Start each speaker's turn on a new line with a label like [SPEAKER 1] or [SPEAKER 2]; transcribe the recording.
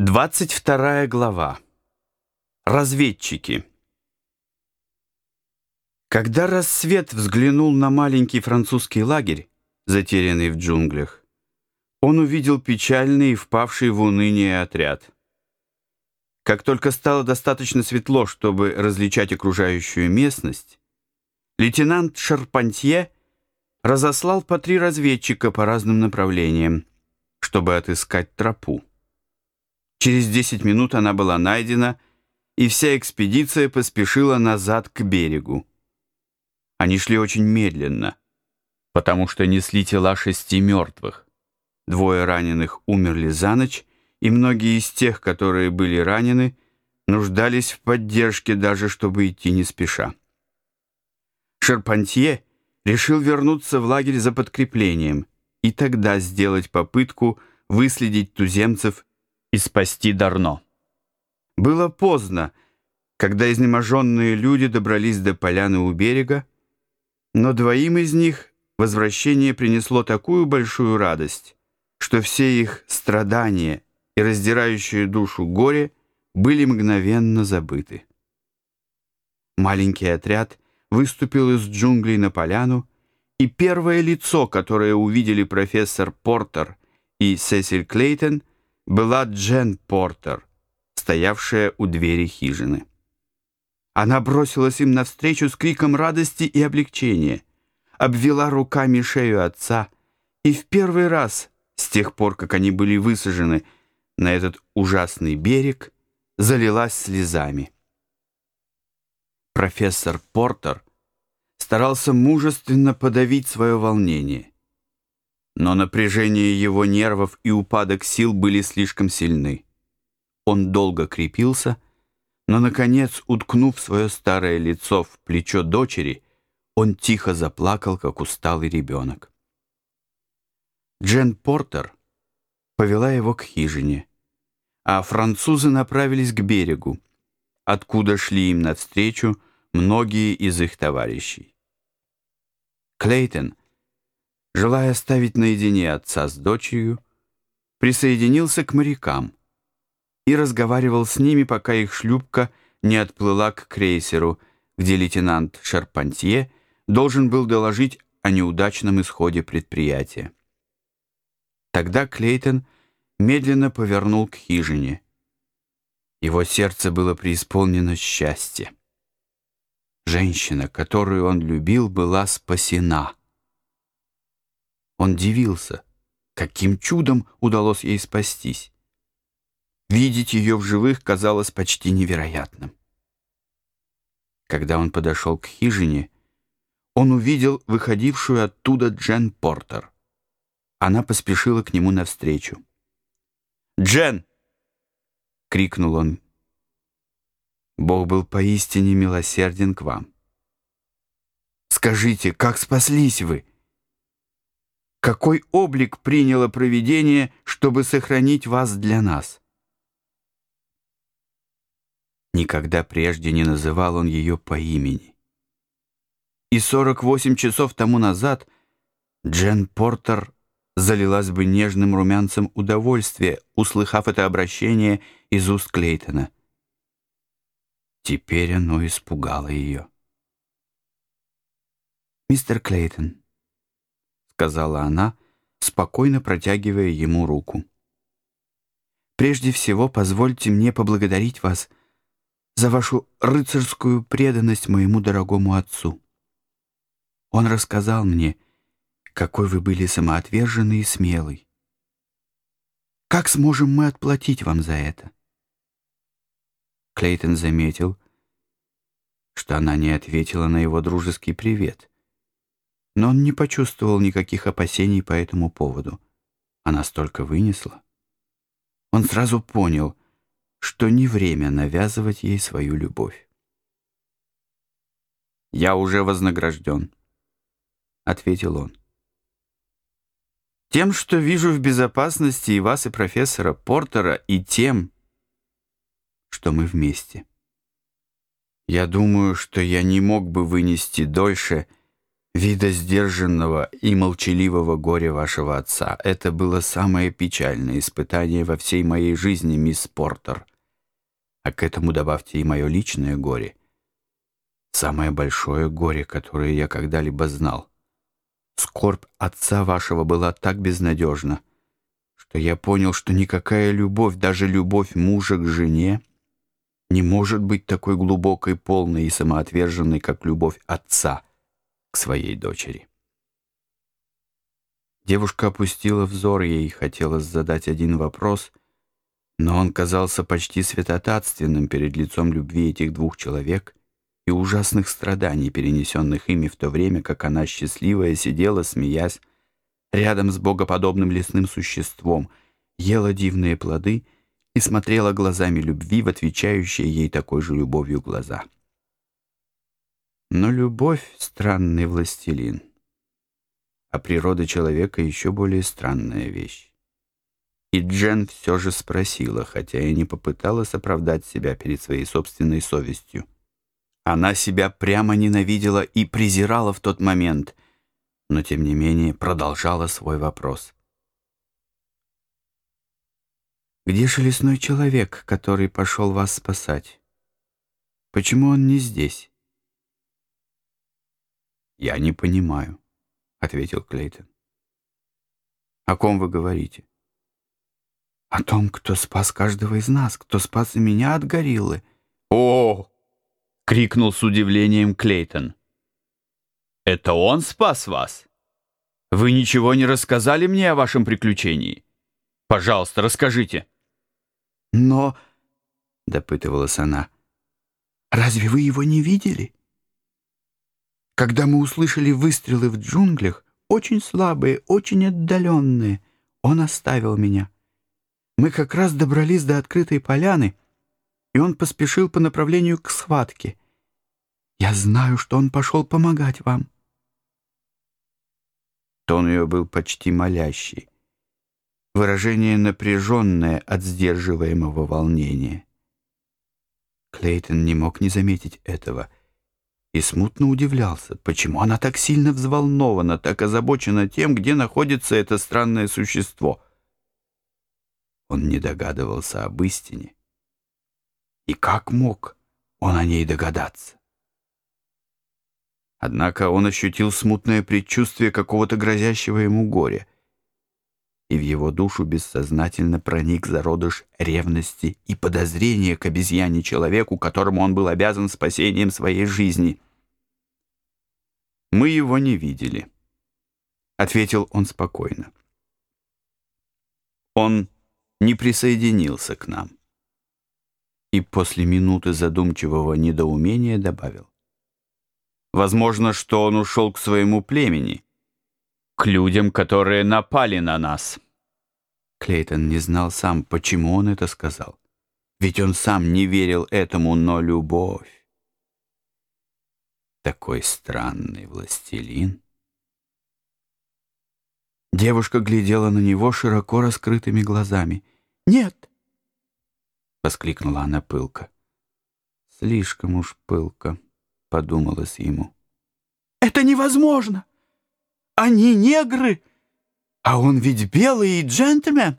[SPEAKER 1] 22 глава. Разведчики. Когда рассвет взглянул на маленький французский лагерь, затерянный в джунглях, он увидел печальный и впавший в уныние отряд. Как только стало достаточно светло, чтобы различать окружающую местность, лейтенант Шарпантье разослал по три разведчика по разным направлениям, чтобы отыскать тропу. Через 10 минут она была найдена, и вся экспедиция поспешила назад к берегу. Они шли очень медленно, потому что несли тела шести мертвых. Двое раненых умерли за ночь, и многие из тех, которые были ранены, нуждались в поддержке даже, чтобы идти не спеша. Шарпантье решил вернуться в лагерь за подкреплением и тогда сделать попытку выследить туземцев и спасти Дарно. Было поздно, когда изнеможенные люди добрались до поляны у берега, но двоим из них возвращение принесло такую большую радость, что все их страдания и раздирающие душу горе были мгновенно забыты. Маленький отряд выступил из джунглей на поляну, и первое лицо, которое увидели профессор Портер и Сесиль Клейтон, была Джен Портер, стоявшая у двери хижины. Она бросилась им навстречу с криком радости и облегчения, обвела руками шею отца и в первый раз, с тех пор, как они были высажены на этот ужасный берег, залилась слезами. Профессор Портер старался мужественно подавить свое волнение — но напряжение его нервов и упадок сил были слишком сильны. Он долго крепился, но, наконец, уткнув свое старое лицо в плечо дочери, он тихо заплакал, как усталый ребенок. Джен Портер повела его к хижине, а французы направились к берегу, откуда шли им навстречу многие из их товарищей. Клейтон желая оставить наедине отца с дочерью, присоединился к морякам и разговаривал с ними, пока их шлюпка не отплыла к крейсеру, где лейтенант Шарпантье должен был доложить о неудачном исходе предприятия. Тогда Клейтон медленно повернул к хижине. Его сердце было преисполнено счастья. Женщина, которую он любил, была спасена — он дивился, каким чудом удалось ей спастись. Видеть ее в живых казалось почти невероятным. Когда он подошел к хижине, он увидел выходившую оттуда Джен Портер. Она поспешила к нему навстречу. «Джен!» — крикнул он. «Бог был поистине милосерден к вам. Скажите, как спаслись вы?» Какой облик приняло провидение, чтобы сохранить вас для нас. Никогда прежде не называл он ее по имени. И 48 часов тому назад Джен Портер залилась бы нежным румянцем удовольствия, услыхав это обращение из уст Клейтона. Теперь оно испугало ее. «Мистер Клейтон», сказала она, спокойно протягивая ему руку. «Прежде всего, позвольте мне поблагодарить вас за вашу рыцарскую преданность моему дорогому отцу. Он рассказал мне, какой вы были самоотверженный и смелый. Как сможем мы отплатить вам за это?» Клейтон заметил, что она не ответила на его дружеский привет — но он не почувствовал никаких опасений по этому поводу. Она столько вынесла. Он сразу понял, что не время навязывать ей свою любовь. «Я уже вознагражден», — ответил он. «Тем, что вижу в безопасности и вас, и профессора Портера, и тем, что мы вместе. Я думаю, что я не мог бы вынести дольше, — вида сдержанного и молчаливого горя вашего отца. Это было самое печальное испытание во всей моей жизни, мисс Портер. А к этому добавьте и мое личное горе. Самое большое горе, которое я когда-либо знал. Скорбь отца вашего была так безнадежна, что я понял, что никакая любовь, даже любовь мужа к жене, не может быть такой глубокой, полной и самоотверженной, как любовь отца к своей дочери. Девушка опустила взор, ей хотелось задать один вопрос, но он казался почти святотатственным перед лицом любви этих двух человек и ужасных страданий, перенесенных ими в то время, как она счастливая сидела, смеясь, рядом с богоподобным лесным существом, ела дивные плоды и смотрела глазами любви в отвечающие ей такой же любовью глаза. Но любовь — странный властелин, а природа человека — еще более странная вещь. И Джен все же спросила, хотя и не попыталась оправдать себя перед своей собственной совестью. Она себя прямо ненавидела и презирала в тот момент, но тем не менее продолжала свой вопрос. «Где же лесной человек, который пошел вас спасать? Почему он не здесь?» «Я не понимаю», — ответил Клейтон. «О ком вы говорите?» «О том, кто спас каждого из нас, кто спас и меня от гориллы».
[SPEAKER 2] «О!» — крикнул с удивлением Клейтон. «Это он спас вас? Вы ничего не рассказали мне о вашем приключении? Пожалуйста, расскажите».
[SPEAKER 1] «Но...» — допытывалась она. «Разве вы его не видели?» Когда мы услышали выстрелы в джунглях, очень слабые, очень отдаленные, он оставил меня. Мы как раз добрались до открытой поляны, и он поспешил по направлению к схватке. Я знаю, что он пошел помогать вам. Тон ее был почти молящий. Выражение напряженное от сдерживаемого волнения. Клейтон не мог не заметить этого и смутно удивлялся, почему она так сильно взволнована, так озабочена тем, где находится это странное существо. Он не догадывался об истине. И как мог он о ней догадаться? Однако он ощутил смутное предчувствие какого-то грозящего ему горя, и в его душу бессознательно проник зародыш ревности и подозрения к обезьяне человеку, которому он был обязан спасением своей жизни. «Мы его не видели», — ответил он спокойно. «Он не присоединился к нам» и после минуты задумчивого недоумения добавил. Возможно, что он ушел к своему племени, к людям, которые напали на нас. Клейтон не знал сам, почему он это сказал. Ведь он сам не верил этому, но любовь. Такой странный властелин. Девушка глядела на него широко раскрытыми глазами. «Нет!» — воскликнула она пылко. «Слишком уж пылко», — подумалось ему. «Это невозможно! Они негры, а он ведь белый и джентльмен!»